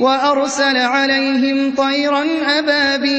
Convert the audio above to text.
وَأَرْسَلَ عَلَيْهِمْ طَيْرًا أَبَابِيلَ